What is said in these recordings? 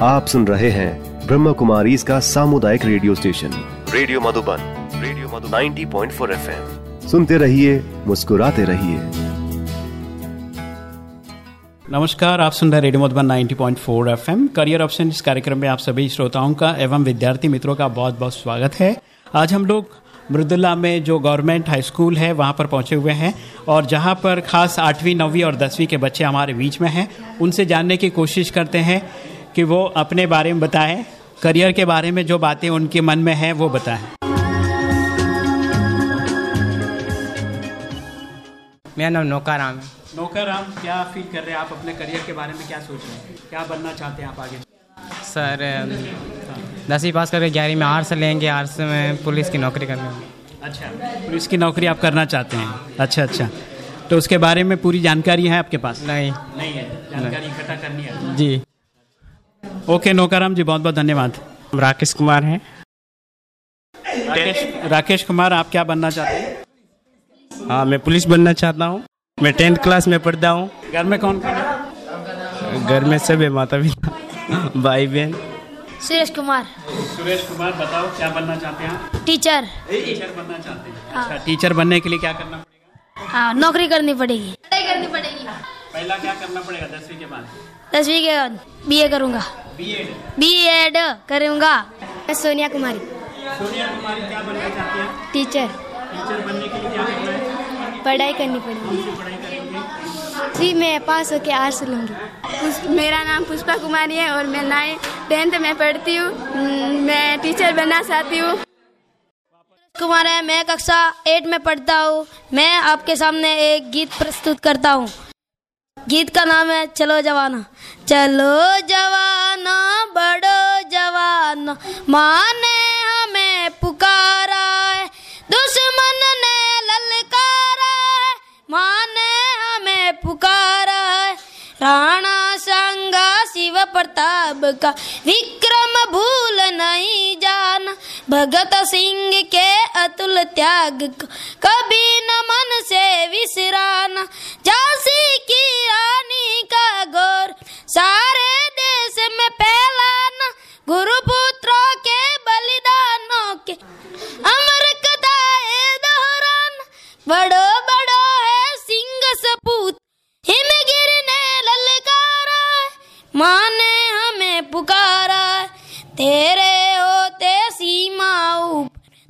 आप सुन रहे हैं ब्रह्म कुमारी इसका सामुदायिक radio station. Radio Madhuban radio Madhuban. 90.4 FM. सुनते रहिए मुस्कुराते रहिए। नमस्कार आप सुन रहे radio Madhuban 90.4 FM. Career option इस कार्यक्रम में आप सभी श्रोताओं का एवं विद्यार्थी मित्रों का बहुत बहुत स्वागत है। आज हम लोग मृदुला में जो गवर्नमेंट हाई स्कूल है वहाँ पर पहुँचे हुए हैं और जहाँ पर खास आठवीं नौवीं और दसवीं के बच्चे हमारे बीच में हैं। उनसे जानने की कोशिश करते हैं। कि वो अपने बारे में बताएँ करियर के बारे में जो बातें उनके मन में हैं वो बताएँ। मेरा नाम नौकाराम है। नौकराम क्या फील कर रहे हैं आप अपने करियर के बारे में? क्या सोच रहे हैं? क्या बनना चाहते हैं आप आगे? सर दसवीं पास करके ग्यारहवीं में आर्ट्स लेंगे। आर्ट्स में पुलिस की नौकरी करनी अच्छा पुलिस की नौकरी आप करना चाहते हैं? अच्छा अच्छा। तो उसके बारे में पूरी जानकारी है आपके पास? नहीं। नहीं है। जानकारी इकट्ठा करनी है। जी। ओके नौकाराम जी बहुत बहुत धन्यवाद। राकेश कुमार है। राकेश राकेश कुमार आप क्या बनना चाहते हैं? हाँ मैं पुलिस बनना चाहता हूँ। मैं टेंथ क्लास में पढ़ता हूँ। घर में कौन कौन है? घर में सब है माता पिता भाई बहन सुरेश कुमार। सुरेश कुमार बताओ क्या बनना चाहते हैं टीचर। टीचर बनना चाहते हैं। अच्छा टीचर बनने के लिए क्या करना पड़ेगा? हाँ नौकरी करनी पड़ेगी। पढ़ाई करनी पड़ेगी पहला क्या करना पड़ेगा दसवीं के बाद? दसवीं के बाद बी ए करूँगा। बी एड करूँगा। मैं सोनिया कुमारी। सोनिया कुमारी क्या बनना चाहती हैं? टीचर। टीचर बनने के लिए क्या करना है? पढ़ाई करनी पड़ेगी। जी मैं पास होके आर्ट्स लूँगी। मेरा नाम पुष्पा कुमारी है और मैं नाइन टेंथ में पढ़ती हूँ। मैं टीचर बनना चाहती हूँ। कुमार है मैं कक्षा एट में पढ़ता हूँ। मैं आपके सामने एक गीत प्रस्तुत करता हूँ। गीत का नाम है चलो जवाना। चलो जवाना, बड़ो जवाना। माँ ने हमें पुकारा है, दुश्मन ने ललकारा है। माँ ने हमें पुकारा है, राणा संगा शिव प्रताप का। विक्रम भूल जाना भगत सिंह के अतुल त्याग कभी न मन से विसराना। झांसी की रानी का गौर सारे देश में फैलाना। गुरु पुत्रों के बलिदानों के अमर कथाएँ दोहराना बड़ो बड़ो है सिंह सपूत। हिमगिर ने ललकारा माँ ने हमें पुकारा तेरे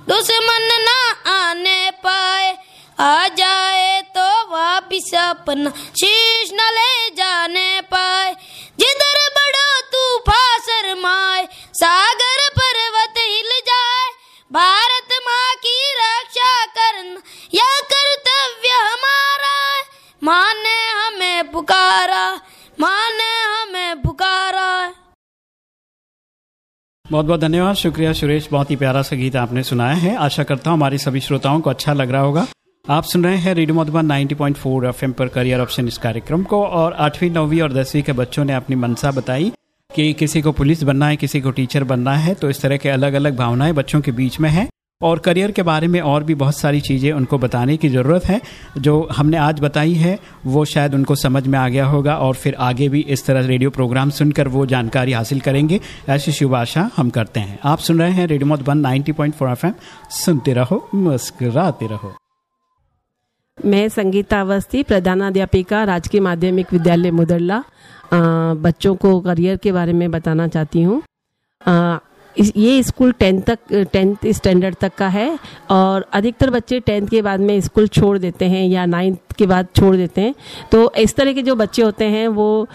दुश्मन ना आने पाए। आ जाए तो वापिस अपना शीश न ले जाने पाए। जिधर बड़ो तूफ़ान शरमाए, सागर पर्वत हिल जाए। भारत माँ की रक्षा करना, यह कर्तव्य हमारा माँ ने हमें पुकारा बहुत बहुत धन्यवाद। शुक्रिया सुरेश, बहुत ही प्यारा सा गीत आपने सुनाया है। आशा करता हूँ हमारे सभी श्रोताओं को अच्छा लग रहा होगा। आप सुन रहे हैं रेडियो मधुबन 90.4 एफएम पर करियर ऑप्शन इस कार्यक्रम को और आठवीं, नौवीं और दसवीं के बच्चों ने अपनी मनसा बताई कि किसी को पुलिस बनना है, किसी को टीचर बनना है तो इस तरह के अलग अलग भावनाएँ बच्चों के बीच में है। और करियर के बारे में और भी बहुत सारी चीज़ें उनको बताने की ज़रूरत है। जो हमने आज बताई है, वो शायद उनको समझ में आ गया होगा और फिर आगे भी इस तरह रेडियो प्रोग्राम सुनकर वो जानकारी हासिल करेंगे। ऐसी शुभ आशा हम करते हैं। आप सुन रहे हैं रेडियो मधुबन 90.4 एफएम। सुनते रहो, मुस्कराते रहो। मैं संगीता अवस्थी प्रधानाध्यापिका, राजकीय माध्यमिक विद्यालय मुदरला बच्चों को करियर के बारे में बताना चाहती हूँ। ये स्कूल टेंथ तक, टेंथ स्टैंडर्ड तक का है और अधिकतर बच्चे टेंथ के बाद में स्कूल छोड़ देते हैं या नाइन्थ के बाद छोड़ देते हैं। तो इस तरह के जो बच्चे होते हैं, वो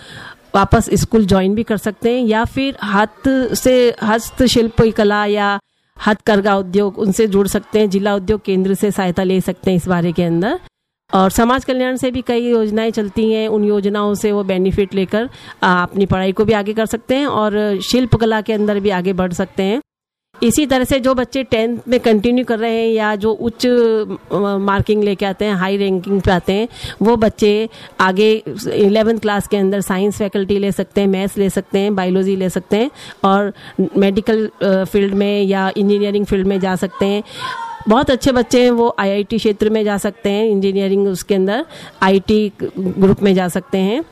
वापस स्कूल ज्वाइन भी कर सकते हैं या फिर हाथ से, हस्तशिल्प कला या हथकरघा उद्योग उनसे जुड़ सकते हैं, जिला उद्योग केंद्र से सहायता ले सकते हैं इस बारे के अंदर। और समाज कल्याण से भी कई योजनाएँ चलती हैं। उन योजनाओं से वो बेनिफिट लेकर अपनी पढ़ाई को भी आगे कर सकते हैं और शिल्प कला के अंदर भी आगे बढ़ सकते हैं। इसी तरह से जो बच्चे टेंथ में कंटिन्यू कर रहे हैं या जो उच्च मार्किंग लेके आते हैं हाई रैंकिंग पे आते हैं, वो बच्चे आगे इलेवेंथ क्लास के अंदर साइंस फैकल्टी ले सकते हैं मैथ्स ले सकते हैं बायोलॉजी ले सकते हैं और मेडिकल फ़ील्ड में या इंजीनियरिंग फ़ील्ड में जा सकते हैं। बहुत अच्छे बच्चे हैं वो आईआईटी क्षेत्र में जा सकते हैं इंजीनियरिंग उसके अंदर आईटी ग्रुप में जा सकते हैं।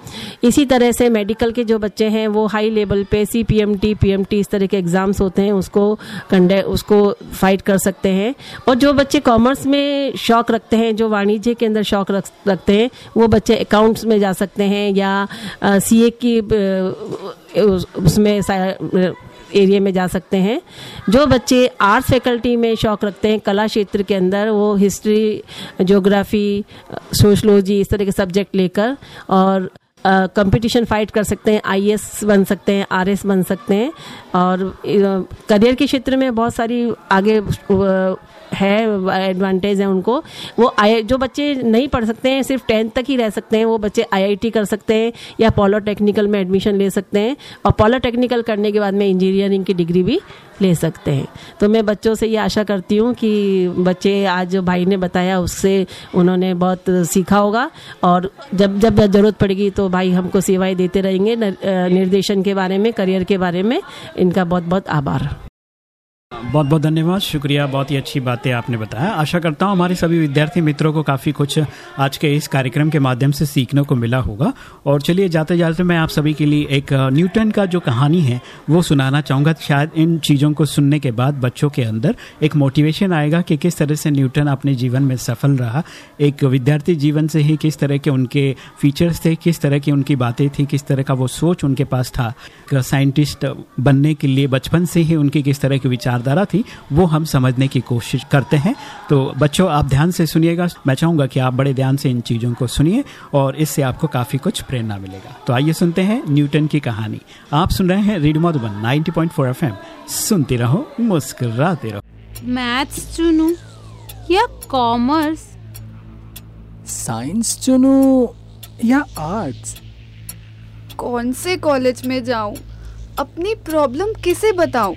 इसी तरह से मेडिकल के जो बच्चे हैं वो हाई लेवल पे C P M T P M T इस तरह के एग्ज़ाम्स होते हैं उसको कंडे उसको फाइट कर सकते हैं। और जो बच्चे कॉमर्स में शौक रखते हैं जो वाणिज्य के अंदर शौक रख, रखते हैं वो बच्चे अकाउंट्स में जा सकते हैं या सी ए की उसमें एरिया में जा सकते हैं। जो बच्चे आर्ट्स फैकल्टी में शौक रखते हैं, कला क्षेत्र के अंदर, वो हिस्ट्री जोग्राफ़ी सोशलॉजी, इस तरह के सब्जेक्ट लेकर और कंपटीशन फाइट कर सकते हैं, आईएएस बन सकते हैं आरएस बन सकते हैं और करियर के क्षेत्र में बहुत सारी आगे है एडवांटेज है उनको। वो आई जो बच्चे नहीं पढ़ सकते हैं, सिर्फ़ टेंथ तक ही रह सकते हैं, वो बच्चे आईआईटी कर सकते हैं या पॉलोटेक्निकल में एडमिशन ले सकते हैं। और पॉलोटेक्निकल करने के बाद में इंजीनियरिंग की डिग्री भी ले सकते हैं। तो मैं बच्चों से ये आशा करती हूँ कि बच्चे आज जो भाई ने बताया, उससे उन्होंने बहुत सीखा होगा। और जब जब ज़रूरत पड़ेगी तो भाई हमको सेवाएँ देते रहेंगे। निर्देशन के बारे में, करियर के बारे में इनका बहुत बहुत आभार। बहुत बहुत धन्यवाद। शुक्रिया, बहुत ही अच्छी बातें आपने बताया। आशा करता हूँ हमारे सभी विद्यार्थी मित्रों को काफ़ी कुछ आज के इस कार्यक्रम के माध्यम से सीखने को मिला होगा। और चलिए जाते जाते मैं आप सभी के लिए एक न्यूटन का जो कहानी है, वो सुनाना चाहूँगा। शायद इन चीज़ों को सुनने के बाद बच्चों के अंदर एक मोटिवेशन आएगा कि किस तरह से न्यूटन अपने जीवन में सफल रहा। एक विद्यार्थी जीवन से ही किस तरह के उनके फीचर्स थे, किस तरह की उनकी बातें थी, किस तरह का वो सोच उनके पास था। साइंटिस्ट बनने के लिए, बचपन से ही उनकी किस तरह की विचारधारा थी वो हम समझने की कोशिश करते हैं। तो बच्चों आप ध्यान से सुनिएगा। मैं चाहूँगा कि आप बड़े ध्यान से इन चीज़ों को सुनिए और इससे आपको काफ़ी कुछ प्रेरणा मिलेगा। तो आइए सुनते हैं न्यूटन की कहानी। आप सुन रहे हैं रेडियो मधुबन 90.4 एफएम। सुनते रहो मुस्कुराते रहो। मैथ्स चुनूं या कॉमर्स? साइंस चुनूं या आर्ट्स? कौन से कॉलेज में जाऊँ? अपनी प्रॉब्लम किसे बताऊँ?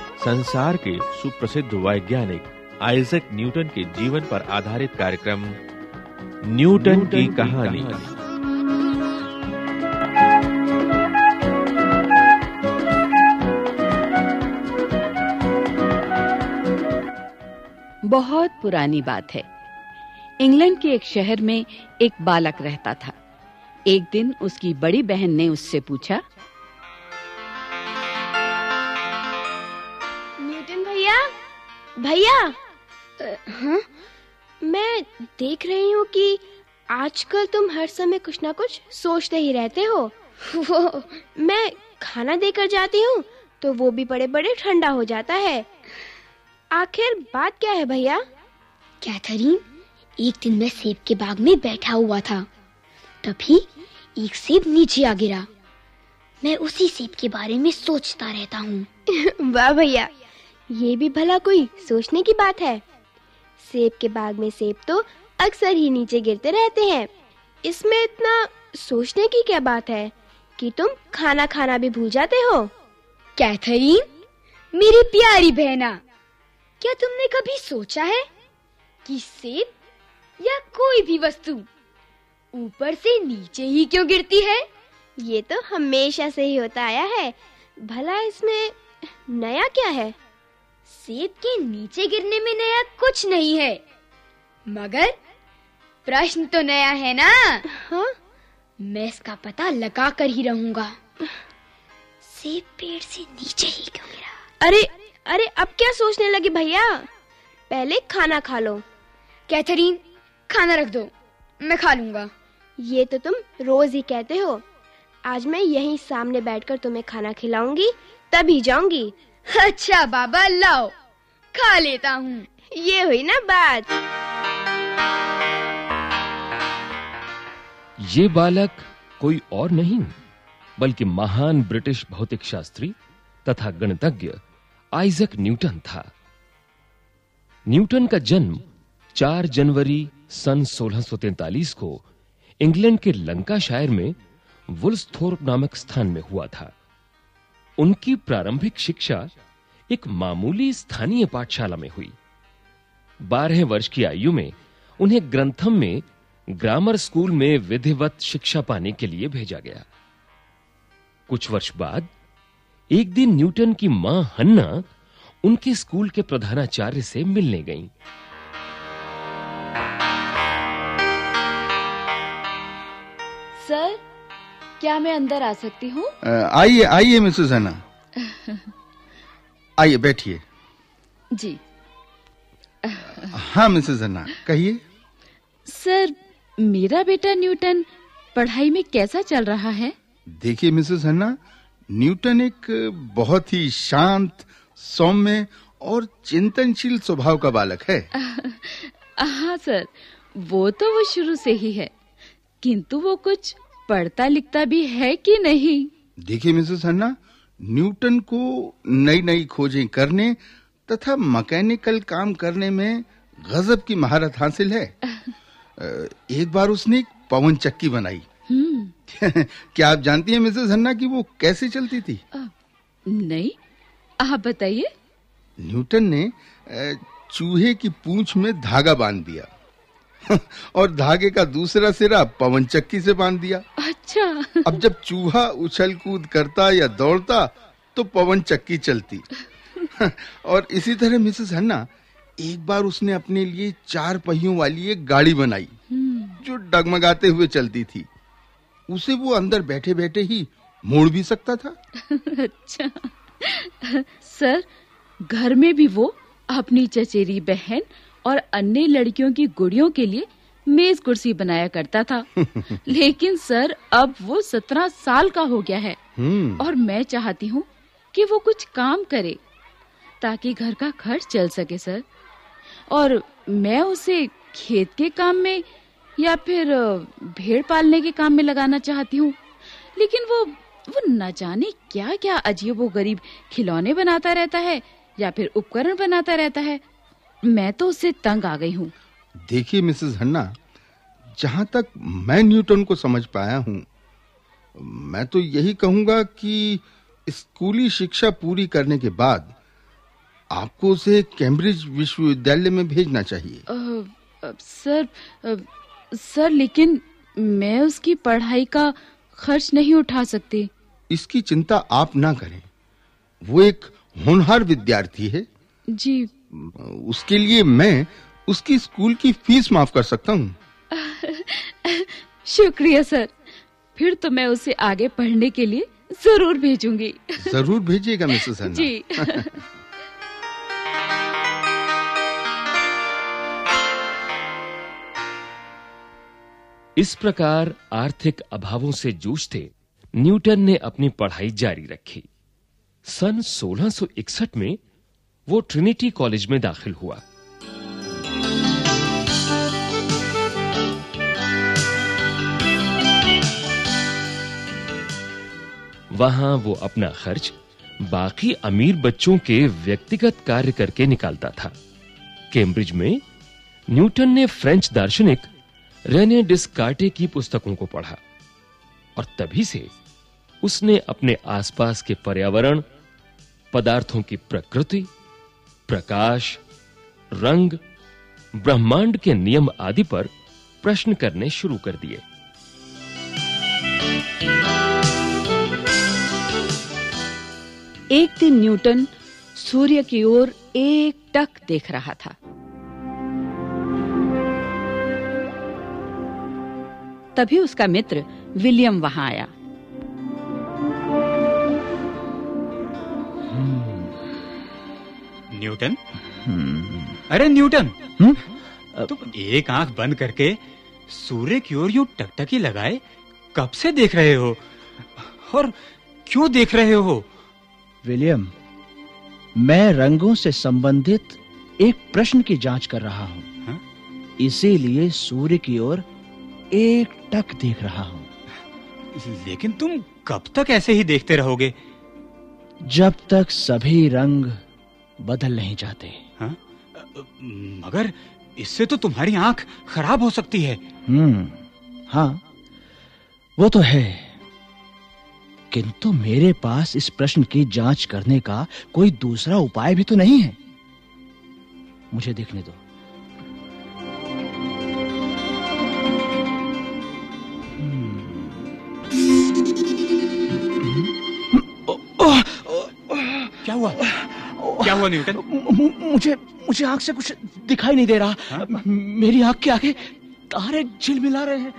संसार के सुप्रसिद्ध वैज्ञानिक आइजक न्यूटन के जीवन पर आधारित कार्यक्रम न्यूटन न्यूटन की कहानी। बहुत पुरानी बात है। इंग्लैंड के एक शहर में एक बालक रहता था। एक दिन उसकी बड़ी बहन ने उससे पूछा भैया! हाँ? मैं देख रही हूँ कि आजकल तुम हर समय कुछ ना कुछ सोचते ही रहते हो। वो मैं खाना देकर जाती हूँ तो वो भी बड़े बड़े ठंडा हो जाता है। आखिर बात क्या है भैया? कैथरीन एक दिन मैं सेब के बाग में बैठा हुआ था। तभी एक सेब नीचे आ गिरा। मैं उसी सेब के बारे में सोचता रहता हूँ। वाह भैया! ये भी भला कोई सोचने की बात है। सेब के बाग में सेब तो अक्सर ही नीचे गिरते रहते हैं। इसमें इतना सोचने की क्या बात है कि तुम खाना खाना भी भूल जाते हो? कैथरीन मेरी प्यारी बहना क्या तुमने कभी सोचा है कि सेब या कोई भी वस्तु ऊपर से नीचे ही क्यों गिरती है? ये तो हमेशा से ही होता आया है। भला इसमें नया क्या है? सेब के नीचे गिरने में नया कुछ नहीं है। मगर प्रश्न तो नया है ना? हाँ? मैं इसका पता लगा कर ही रहूँगा। सेब पेड़ से नीचे ही क्यों गिरा? अरे अरे अब क्या सोचने लगे भैया? पहले खाना खा लो। कैथरीन खाना रख दो। मैं खा लूँगा। ये तो तुम रोज ही कहते हो। आज मैं यहीं सामने बैठकर तुम्हें खाना खिलाऊँगी तभी जाऊँगी। अच्छा बाबा, लाओ। खा लेता हूँ। ये हुई ना बात। ये बालक कोई और नहीं, बल्कि महान ब्रिटिश भौतिक शास्त्री तथा गणितज्ञ आइजक न्यूटन था। न्यूटन का जन्म 4 जनवरी सन 1643 को इंग्लैंड के लंकाशायर में वुल्सथोर्प नामक स्थान में हुआ था। उनकी प्रारंभिक शिक्षा एक मामूली स्थानीय पाठशाला में हुई बारह वर्ष की आयु में उन्हें ग्रंथम में ग्रामर स्कूल में विधिवत शिक्षा पाने के लिए भेजा गया कुछ वर्ष बाद एक दिन न्यूटन की माँ हन्ना उनके स्कूल के प्रधानाचार्य से मिलने गईं। सर क्या मैं अंदर आ सकती हूँ? आइए आइए मिसेस हन्ना आइए बैठिए। जी। हाँ मिसेस हन्ना कहिए। सर मेरा बेटा न्यूटन पढ़ाई में कैसा चल रहा है? देखिए मिसेस हन्ना न्यूटन एक बहुत ही शांत सौम्य और चिंतनशील स्वभाव का बालक है। हाँ सर वो तो वो शुरू से ही है किंतु वो कुछ पढ़ता लिखता भी है कि नहीं? देखिए मिसेस हन्ना न्यूटन को नई नई खोजें करने तथा मैकेनिकल काम करने में गजब की महारत हासिल है। एक बार उसने पवन चक्की बनाई। क्या आप जानती हैं मिसेस हन्ना कि वो कैसे चलती थी? नहीं। आप बताइए। न्यूटन ने चूहे की पूंछ में धागा बाँध दिया। और धागे का दूसरा सिरा पवन चक्की से बाँध दिया। अच्छा। अब जब चूहा उछल कूद करता या दौड़ता तो पवन चक्की चलती। और इसी तरह मिसेस हन्ना एक बार उसने अपने लिए चार पहियों वाली एक गाड़ी बनाई जो डगमगाते हुए चलती थी। उसे वो अंदर बैठे बैठे ही मोड़ भी सकता था। अच्छा। सर घर में भी वो अपनी चचेरी बहन और अन्य लड़कियों की गुड़ियों के लिए मेज कुर्सी बनाया करता था। लेकिन सर अब वो सत्रह साल का हो गया है। और मैं चाहती हूँ कि वो कुछ काम करे ताकि घर का खर्च चल सके सर। और मैं उसे खेत के काम में या फिर भेड़ पालने के काम में लगाना चाहती हूँ। लेकिन वो वो न जाने क्या क्या अजीब वो गरीब खिलौने बनाता रहता है या फिर उपकरण बनाता रहता है। मैं तो उससे तंग आ गई हूँ। देखिए मिसेस हन्ना जहाँ तक मैं न्यूटन को समझ पाया हूँ मैं तो यही कहूँगा कि स्कूली शिक्षा पूरी करने के बाद आपको उसे कैम्ब्रिज विश्वविद्यालय में भेजना चाहिए। आ, आ, सर आ, सर लेकिन मैं उसकी पढ़ाई का खर्च नहीं उठा सकती। इसकी चिंता आप ना करें। वो एक होनहार विद्यार्थी है। जी। उसके लिए मैं उसकी स्कूल की फ़ीस माफ़ कर सकता हूँ। शुक्रिया सर। फिर तो मैं उसे आगे पढ़ने के लिए ज़रूर भेजूँगी। ज़रूर भेजिएगा मिसेस हन्ना। जी। इस प्रकार आर्थिक अभावों से जूझते न्यूटन ने अपनी पढ़ाई जारी रखी। सन 1661 में वो ट्रिनिटी कॉलेज में दाखिल हुआ। वहाँ वो अपना खर्च बाकी अमीर बच्चों के व्यक्तिगत कार्य करके निकालता था। कैम्ब्रिज में न्यूटन ने फ्रेंच दार्शनिक रेने डिस्कार्टे की पुस्तकों को पढ़ा और तभी से उसने अपने आसपास के पर्यावरण, पदार्थों की प्रकृति प्रकाश, रंग, ब्रह्मांड के नियम आदि पर प्रश्न करने शुरू कर दिए। एक दिन न्यूटन सूर्य की ओर एक टक देख रहा था। तभी उसका मित्र विलियम वहाँ आया। न्यूटन? अरे न्यूटन! तुम एक आँख बंद करके सूर्य की ओर यूँ टकटकी लगाए कब से देख रहे हो? और क्यों देख रहे हो? विलियम मैं रंगों से संबंधित एक प्रश्न की जाँच कर रहा हूँ? इसीलिए सूर्य की ओर एक टक देख रहा हूँ। लेकिन तुम कब तक ऐसे ही देखते रहोगे? जब तक सभी रंग बदल नहीं जाते हा? मगर इससे तो तुम्हारी आँख खराब हो सकती है हम्म हाँ वो तो है किंतु मेरे पास इस प्रश्न की जाँच करने का कोई दूसरा उपाय भी तो नहीं है मुझे देखने दो क्या हुआ क्या हुआ न्यूटन? मुझे मुझे आँख से कुछ दिखाई नहीं दे रहा। हाँ? मेरी आँख के आगे तारे झिलमिला रहे हैं।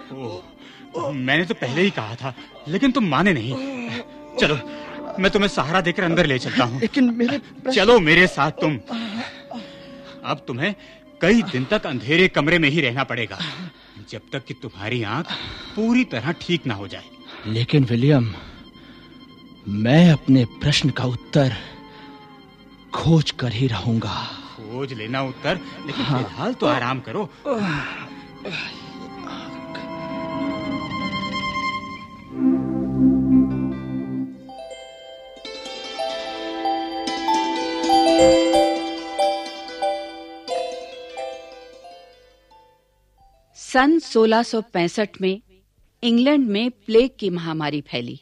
मैंने तो पहले ही कहा था लेकिन तुम माने नहीं। चलो मैं तुम्हें सहारा देकर अंदर ले चलता हूँ। लेकिन मेरे चलो मेरे साथ तुम। अब तुम्हें कई दिन तक अंधेरे कमरे में ही रहना पड़ेगा जब तक कि तुम्हारी आँख पूरी तरह ठीक ना हो जाए। लेकिन विलियम मैं अपने प्रश्न का उत्तर खोज कर ही रहूँगा। खोज लेना उत्तर लेकिन हाँ। फ़िलहाल तो आराम करो। सन 1665 में इंग्लैंड में प्लेग की महामारी फैली।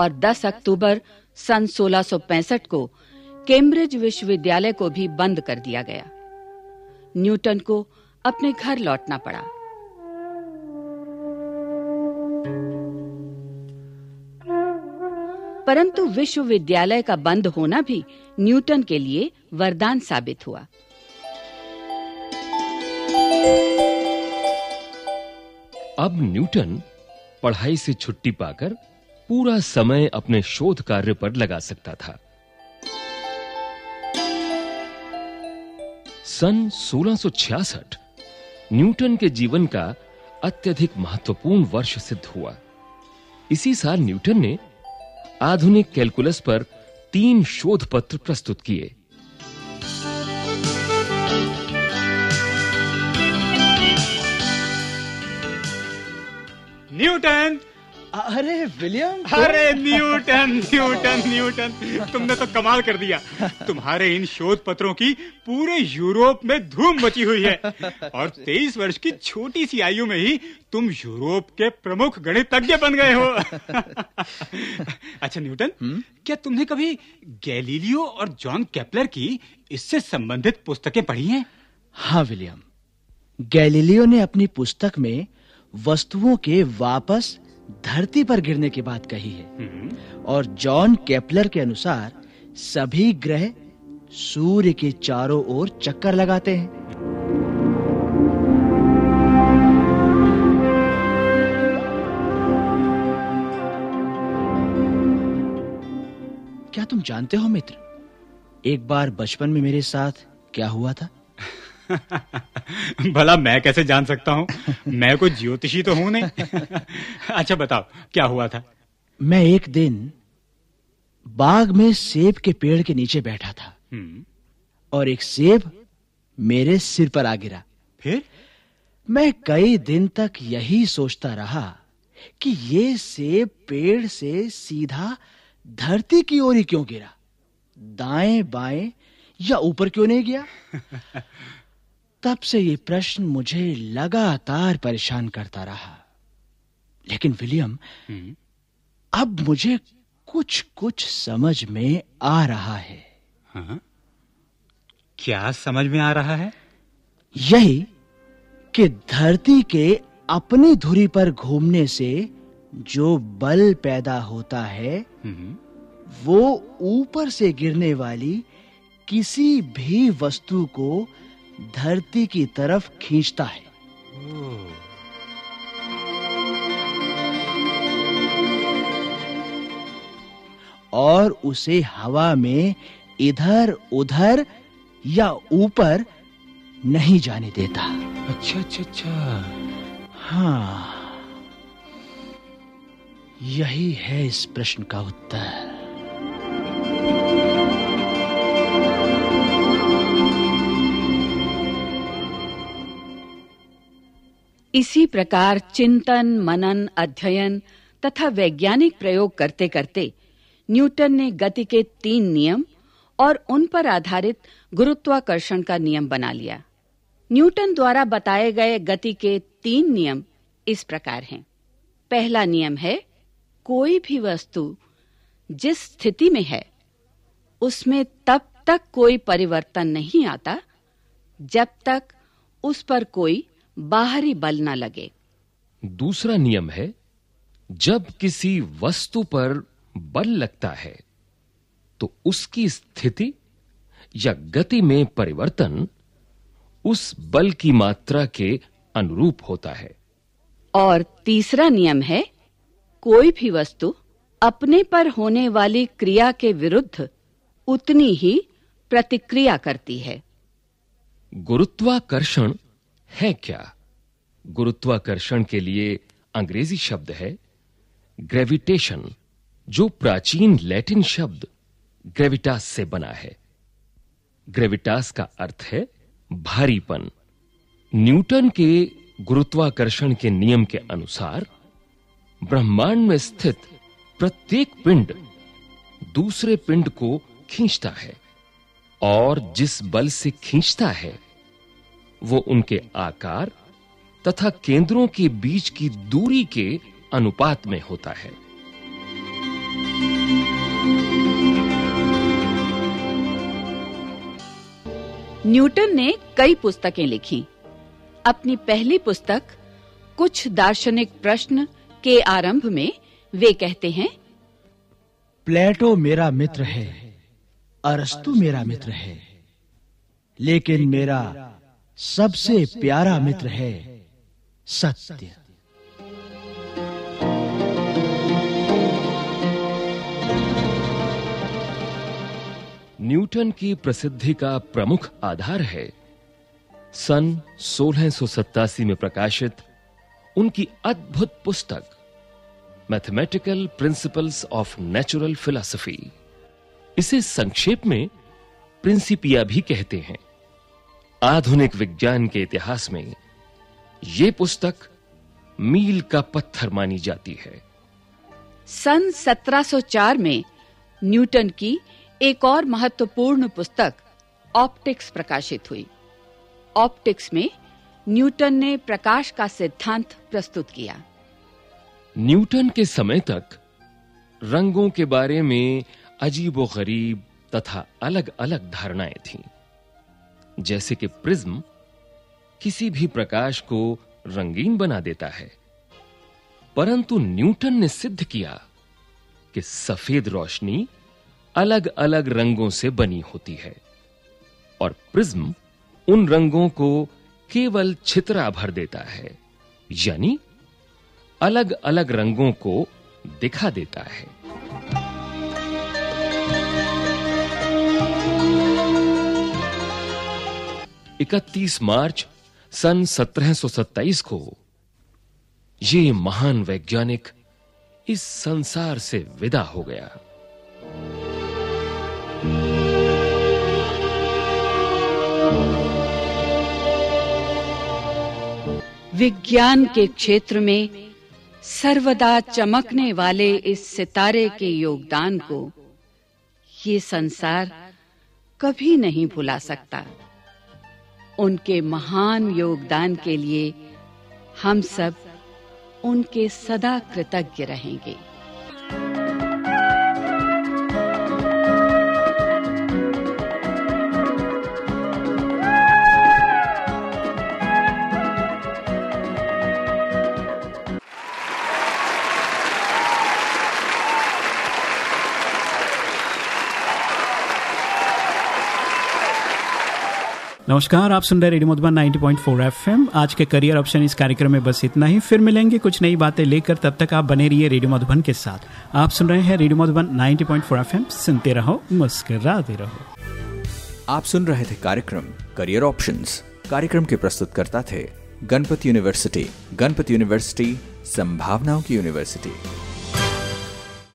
और 10 अक्टूबर सन 1665 को कैम्ब्रिज विश्वविद्यालय को भी बंद कर दिया गया। न्यूटन को अपने घर लौटना पड़ा। परंतु विश्वविद्यालय का बंद होना भी न्यूटन के लिए वरदान साबित हुआ। अब न्यूटन पढ़ाई से छुट्टी पाकर पूरा समय अपने शोध कार्य पर लगा सकता था। सन 1666 न्यूटन के जीवन का अत्यधिक महत्वपूर्ण वर्ष सिद्ध हुआ। इसी साल न्यूटन ने आधुनिक कैलकुलस पर तीन शोध पत्र प्रस्तुत किए। न्यूटन अरे विलियम अरे न्यूटन न्यूटन न्यूटन। तुमने तो कमाल कर दिया। तुम्हारे इन शोध पत्रों की पूरे यूरोप में धूम मची हुई है। और 23 वर्ष की छोटी सी आयु में ही तुम यूरोप के प्रमुख गणितज्ञ बन गए हो। अच्छा न्यूटन क्या तुमने कभी गैलीलियो और जॉन केपलर की इससे संबंधित पुस्तकें पढ़ी हैं? हाँ विलियम। गैलीलियो ने अपनी पुस्तक में वस्तुओं के वापस धरती पर गिरने की बात कही है। और जॉन केपलर के अनुसार सभी ग्रह सूर्य के चारों ओर चक्कर लगाते हैं। क्या तुम जानते हो मित्र एक बार बचपन में मेरे साथ क्या हुआ था? भला मैं कैसे जान सकता हूँ? मैं कोई ज्योतिषी तो हूँ नहीं। अच्छा बताओ क्या हुआ था? मैं एक दिन बाग में सेब के पेड़ के नीचे बैठा था। हम्म, और एक सेब मेरे सिर पर आ गिरा। फिर? मैं कई दिन तक यही सोचता रहा कि ये सेब पेड़ से सीधा धरती की ओर ही क्यों गिरा? दाएँ बाएँ या ऊपर क्यों नहीं गया? तब से ये प्रश्न मुझे लगातार परेशान करता रहा। लेकिन विलियम अब मुझे कुछ कुछ समझ में आ रहा है। हाँ? क्या समझ में आ रहा है? यही कि धरती के अपनी धुरी पर घूमने से जो बल पैदा होता है हम्म, वो ऊपर से गिरने वाली किसी भी वस्तु को धरती की तरफ़ खींचता है। और उसे हवा में इधर उधर या ऊपर नहीं जाने देता। अच्छा अच्छा अच्छा। हाँ यही है इस प्रश्न का उत्तर। इसी प्रकार चिंतन, मनन, अध्ययन तथा वैज्ञानिक प्रयोग करते करते न्यूटन ने गति के तीन नियम और उन पर आधारित गुरुत्वाकर्षण का नियम बना लिया। न्यूटन द्वारा बताए गए गति के तीन नियम इस प्रकार हैं। पहला नियम है, कोई भी वस्तु जिस स्थिति में है, उसमें तब तक कोई परिवर्तन नहीं आता जब तक उस पर कोई बाहरी बल न लगे। दूसरा नियम है जब किसी वस्तु पर बल लगता है तो उसकी स्थिति या गति में परिवर्तन उस बल की मात्रा के अनुरूप होता है। और तीसरा नियम है कोई भी वस्तु अपने पर होने वाली क्रिया के विरुद्ध उतनी ही प्रतिक्रिया करती है। गुरुत्वाकर्षण है क्या? गुरुत्वाकर्षण के लिए अंग्रेज़ी शब्द है ग्रेविटेशन जो प्राचीन लैटिन शब्द ग्रेविटास से बना है। ग्रेविटास का अर्थ है भारीपन। न्यूटन के गुरुत्वाकर्षण के नियम के अनुसार ब्रह्मांड में स्थित प्रत्येक पिंड दूसरे पिंड को खींचता है और जिस बल से खींचता है वो उनके आकार तथा केंद्रों के बीच की दूरी के अनुपात में होता है। न्यूटन ने कई पुस्तकें लिखी। अपनी पहली पुस्तक कुछ दार्शनिक प्रश्न के आरंभ में वे कहते हैं प्लेटो मेरा मित्र है अरस्तु मेरा मित्र है लेकिन मेरा सबसे प्यारा मित्र है सत्य। न्यूटन की प्रसिद्धि का प्रमुख आधार है। सन 1687 में प्रकाशित उनकी अद्भुत पुस्तक mathematical principles of natural philosophy इसे संक्षेप में प्रिंसिपिया भी कहते हैं। आधुनिक विज्ञान के इतिहास में यह पुस्तक मील का पत्थर मानी जाती है। सन 1704 में न्यूटन की एक और महत्वपूर्ण पुस्तक ऑप्टिक्स प्रकाशित हुई। ऑप्टिक्स में न्यूटन ने प्रकाश का सिद्धांत प्रस्तुत किया। न्यूटन के समय तक रंगों के बारे में अजीबो-गरीब तथा अलग-अलग धारणाएँ थीं। जैसे कि प्रिज्म किसी भी प्रकाश को रंगीन बना देता है। परंतु न्यूटन ने सिद्ध किया कि सफ़ेद रोशनी अलग-अलग रंगों से बनी होती है और प्रिज्म उन रंगों को केवल छितरा भर देता है, यानी अलग-अलग रंगों को दिखा देता है। इकतीस मार्च सन 1727 को ये महान वैज्ञानिक इस संसार से विदा हो गया। विज्ञान के क्षेत्र में सर्वदा चमकने वाले इस सितारे के योगदान को ये संसार कभी नहीं भुला सकता। उनके महान योगदान के लिए हम सब उनके सदा कृतज्ञ रहेंगे। नमस्कार, आप सुन रहे रेडियो मधुबन 90.4 एफएम। आज के करियर ऑप्शन इस कार्यक्रम में बस इतना ही। फिर मिलेंगे कुछ नई बातें लेकर, तब तक आप बने रहिए रेडियो मधुबन के साथ। आप सुन रहे हैं रेडियो मधुबन 90.4 एफएम। सुनते रहो, मुस्कराते रहो। आप सुन रहे थे कार्यक्रम करियर ऑप्शन कार्यक्रम के प्रस्तुतकर्ता थे गणपति यूनिवर्सिटी गणपति यूनिवर्सिटी, संभावनाओं की यूनिवर्सिटी।